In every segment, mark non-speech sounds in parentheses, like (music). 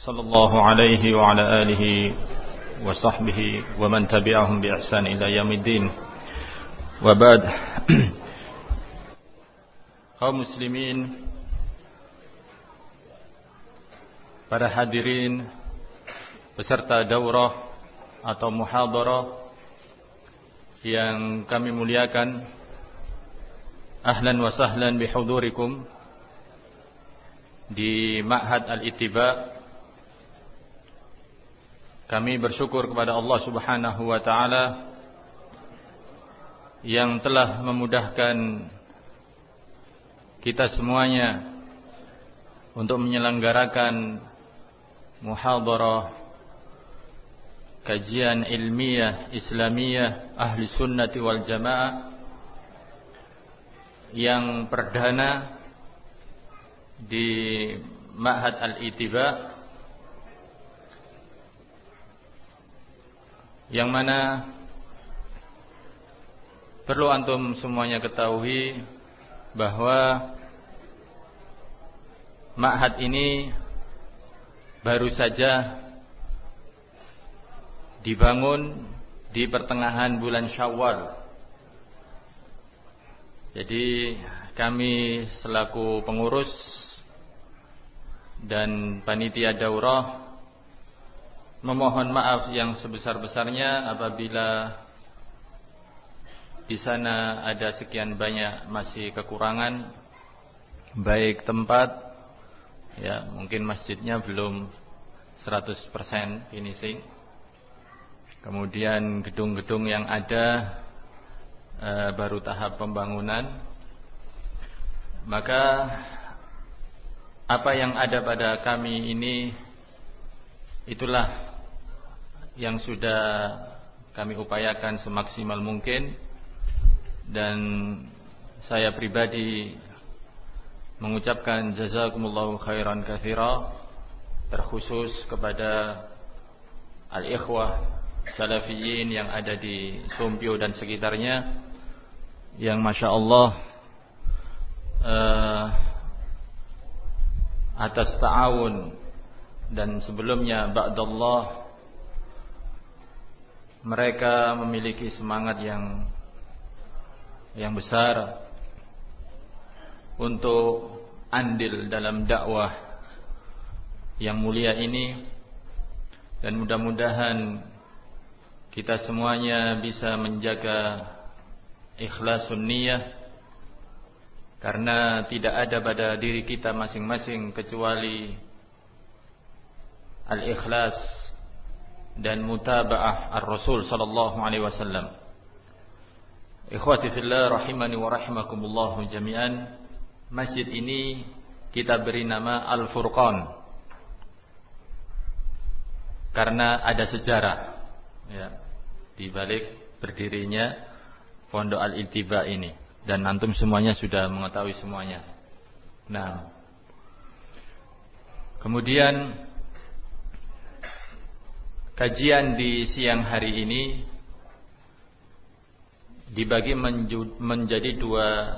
صلى الله عليه وعلى آله وصحبه ومن تبعهم بإحسان إلى يوم الدين وبعد kaum muslimin para hadirin peserta daurah atau muhadarah yang kami muliakan ahlan wa sahlan bihudurikum di Ma'had Al-Ittiba kami bersyukur kepada Allah Subhanahu wa taala yang telah memudahkan kita semuanya untuk menyelenggarakan muhadarah kajian ilmiah Islamiyah Ahli Sunnati wal Jamaah yang perdana di Ma'had Al-Itiba yang mana perlu antum semuanya ketahui bahwa Ma'had ini baru saja dibangun di pertengahan bulan Syawal. Jadi kami selaku pengurus dan panitia daurah memohon maaf yang sebesar-besarnya apabila di sana ada sekian banyak masih kekurangan baik tempat ya mungkin masjidnya belum 100% finishing. Kemudian gedung-gedung yang ada e, baru tahap pembangunan. Maka apa yang ada pada kami ini itulah yang sudah kami upayakan semaksimal mungkin. Dan saya pribadi mengucapkan jazakumullahu khairan katsira terkhusus kepada al-ikhwah salafiyin yang ada di Sumpio dan sekitarnya yang masya Allah uh, atas ta'awun dan sebelumnya ba'dallah mereka memiliki semangat yang yang besar untuk andil dalam dakwah yang mulia ini. Dan mudah-mudahan kita semuanya bisa menjaga ikhlasun niyah karena tidak ada pada diri kita masing-masing kecuali al-ikhlas dan mutaba'ah ar-rasul sallallahu alaihi wasallam Ikhwati fillah rahimani wa rahimakumullah jami'an. Masjid ini kita beri nama Al-Furqan. Karena ada sejarah ya, di balik berdirinya Pondok Al-Iltiba ini dan antum semuanya sudah mengetahui semuanya. Nah, kemudian kajian di siang hari ini dibagi menjadi dua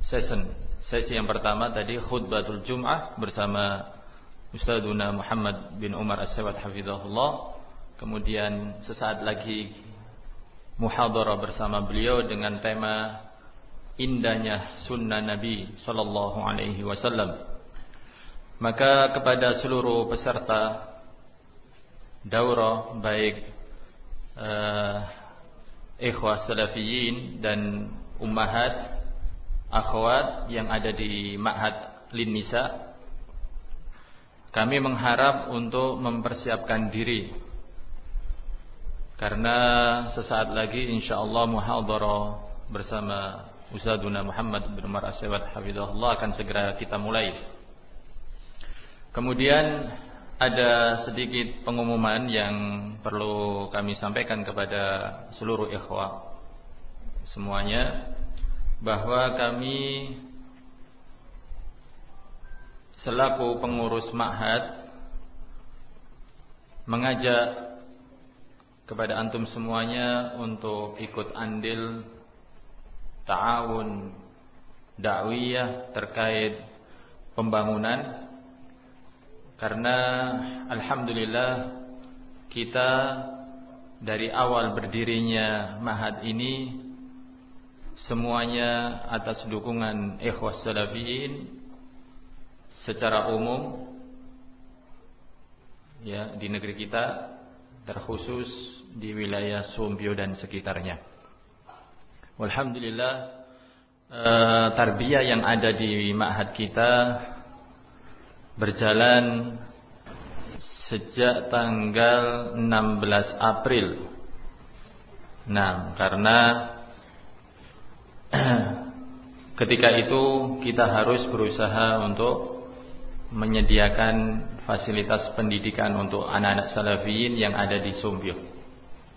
session. Sesi yang pertama tadi khutbatul Jum'ah bersama Ustazuna Muhammad bin Umar As-Sawad hafizahullah. Kemudian sesaat lagi muhadarah bersama beliau dengan tema indahnya sunnah Nabi sallallahu alaihi wasallam. Maka kepada seluruh peserta daurah baik uh, ikhwah salafiyin dan ummahat akhwat yang ada di Ma'had Lin Nisa kami mengharap untuk mempersiapkan diri karena sesaat lagi insyaallah muhadharah bersama Ustazuna Muhammad bin Umar Asyawat Hafizahullah akan segera kita mulai. Kemudian ada sedikit pengumuman yang perlu kami sampaikan kepada seluruh ikhwah semuanya bahwa kami selaku pengurus ma'had mengajak kepada antum semuanya untuk ikut andil ta'awun dakwiyah terkait pembangunan karena alhamdulillah kita dari awal berdirinya mahad ini semuanya atas dukungan ikhwas salafiyin secara umum ya di negeri kita terkhusus di wilayah Sumbio dan sekitarnya. Alhamdulillah Eh, tarbiyah yang ada di ma'had kita berjalan sejak tanggal 16 April. Nah, karena (clears throat) ketika itu kita harus berusaha untuk menyediakan fasilitas pendidikan untuk anak-anak salafiyin yang ada di Sumbio.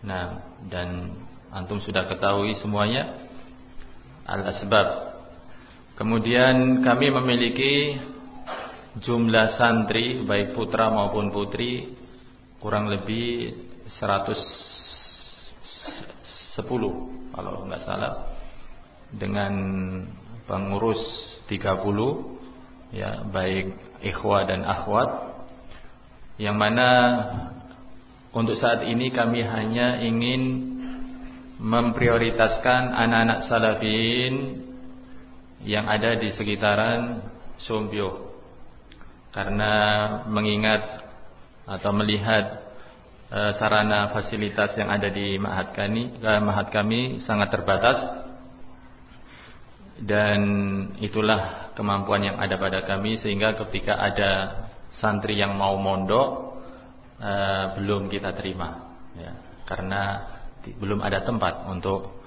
Nah, dan antum sudah ketahui semuanya al-asbab. Kemudian kami memiliki jumlah santri baik putra maupun putri kurang lebih 110 kalau enggak salah. Dengan pengurus 30 ya baik ikhwah dan akhwat. Yang mana untuk saat ini kami hanya ingin memprioritaskan anak-anak salafin yang ada di sekitaran Sombio karena mengingat atau melihat e, sarana fasilitas yang ada di mahat kami, e, mahat kami sangat terbatas dan itulah kemampuan yang ada pada kami sehingga ketika ada santri yang mau mondok e, belum kita terima ya, karena belum ada tempat untuk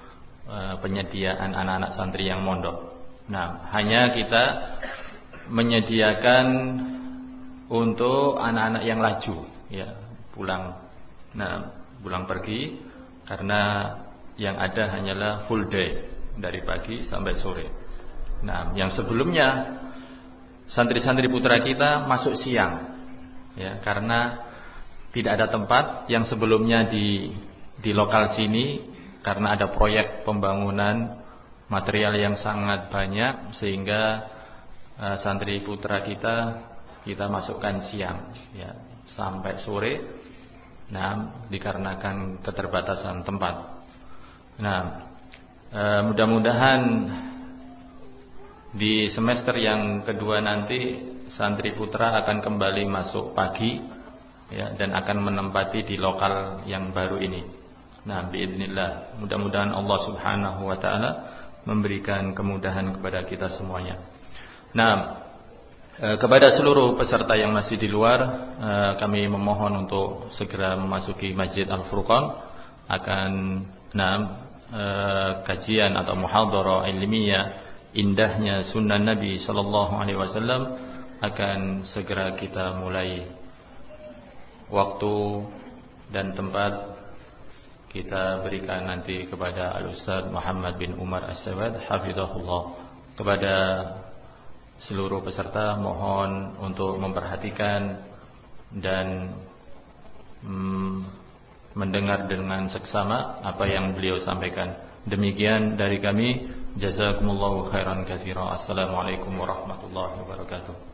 penyediaan anak-anak santri yang mondok. Nah, hanya kita menyediakan untuk anak-anak yang laju, ya, pulang. Nah, pulang pergi karena yang ada hanyalah full day dari pagi sampai sore. Nah, yang sebelumnya santri-santri putra kita masuk siang, ya, karena tidak ada tempat yang sebelumnya di di lokal sini karena ada proyek pembangunan material yang sangat banyak sehingga uh, santri putra kita kita masukkan siang ya sampai sore nah dikarenakan keterbatasan tempat nah uh, mudah-mudahan di semester yang kedua nanti santri putra akan kembali masuk pagi ya dan akan menempati di lokal yang baru ini Nah, biidznillah. Mudah-mudahan Allah Subhanahu wa taala memberikan kemudahan kepada kita semuanya. Nah, e, kepada seluruh peserta yang masih di luar, e, kami memohon untuk segera memasuki Masjid Al-Furqan. Akan nah e, kajian atau muhadharah ilmiah indahnya sunnah Nabi sallallahu alaihi wasallam akan segera kita mulai. Waktu dan tempat kita berikan nanti kepada Al-Ustaz Muhammad bin Umar As-Sawad Hafizahullah. Kepada seluruh peserta mohon untuk memperhatikan dan mm, mendengar dengan seksama apa yang beliau sampaikan. Demikian dari kami. Jazakumullahu khairan katsira. Assalamualaikum warahmatullahi wabarakatuh